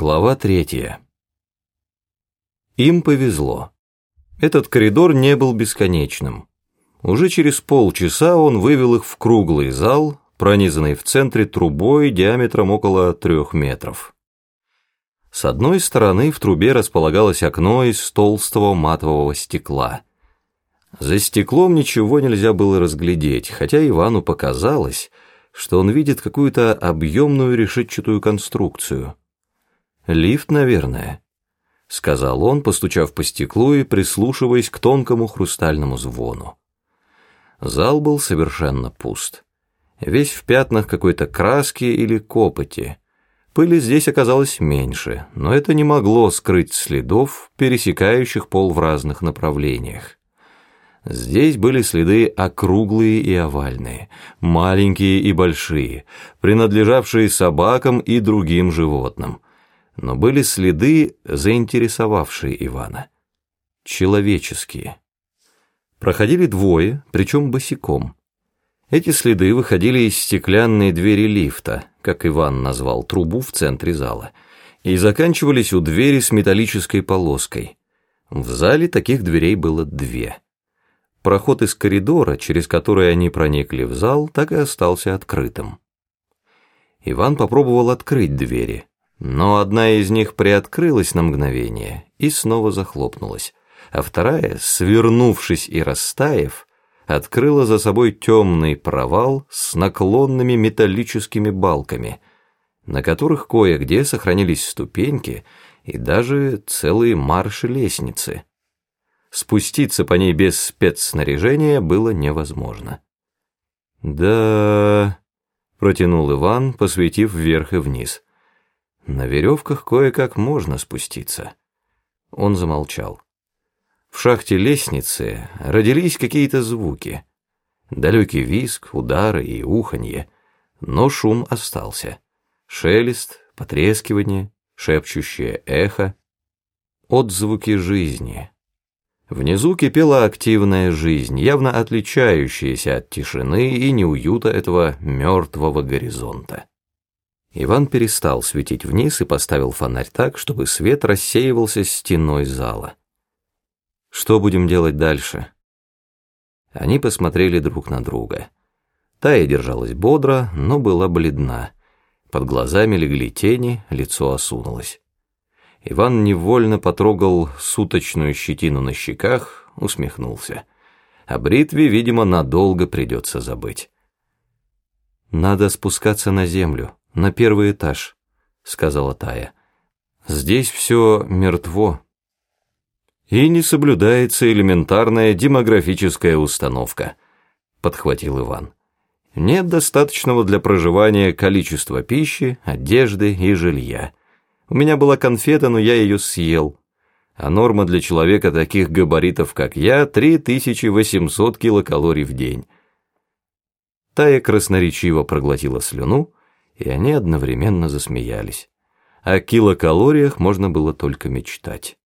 Глава третья. Им повезло. Этот коридор не был бесконечным. Уже через полчаса он вывел их в круглый зал, пронизанный в центре трубой диаметром около трех метров. С одной стороны в трубе располагалось окно из толстого матового стекла. За стеклом ничего нельзя было разглядеть, хотя Ивану показалось, что он видит какую-то объемную решетчатую конструкцию – «Лифт, наверное», — сказал он, постучав по стеклу и прислушиваясь к тонкому хрустальному звону. Зал был совершенно пуст. Весь в пятнах какой-то краски или копоти. Пыли здесь оказалось меньше, но это не могло скрыть следов, пересекающих пол в разных направлениях. Здесь были следы округлые и овальные, маленькие и большие, принадлежавшие собакам и другим животным — но были следы, заинтересовавшие Ивана. Человеческие. Проходили двое, причем босиком. Эти следы выходили из стеклянной двери лифта, как Иван назвал трубу в центре зала, и заканчивались у двери с металлической полоской. В зале таких дверей было две. Проход из коридора, через который они проникли в зал, так и остался открытым. Иван попробовал открыть двери – но одна из них приоткрылась на мгновение и снова захлопнулась, а вторая, свернувшись и растаяв, открыла за собой темный провал с наклонными металлическими балками, на которых кое-где сохранились ступеньки и даже целые марши-лестницы. Спуститься по ней без спецснаряжения было невозможно. «Да...» — протянул Иван, посветив вверх и вниз — на веревках кое-как можно спуститься. Он замолчал. В шахте лестницы родились какие-то звуки. Далекий визг, удары и уханье. Но шум остался. Шелест, потрескивание, шепчущее эхо. Отзвуки жизни. Внизу кипела активная жизнь, явно отличающаяся от тишины и неуюта этого мертвого горизонта. Иван перестал светить вниз и поставил фонарь так, чтобы свет рассеивался стеной зала. «Что будем делать дальше?» Они посмотрели друг на друга. Тая держалась бодро, но была бледна. Под глазами легли тени, лицо осунулось. Иван невольно потрогал суточную щетину на щеках, усмехнулся. О бритве, видимо, надолго придется забыть. «Надо спускаться на землю», на первый этаж», — сказала Тая. «Здесь все мертво». «И не соблюдается элементарная демографическая установка», — подхватил Иван. «Нет достаточного для проживания количества пищи, одежды и жилья. У меня была конфета, но я ее съел. А норма для человека таких габаритов, как я, 3800 килокалорий в день». Тая красноречиво проглотила слюну, и они одновременно засмеялись. О килокалориях можно было только мечтать.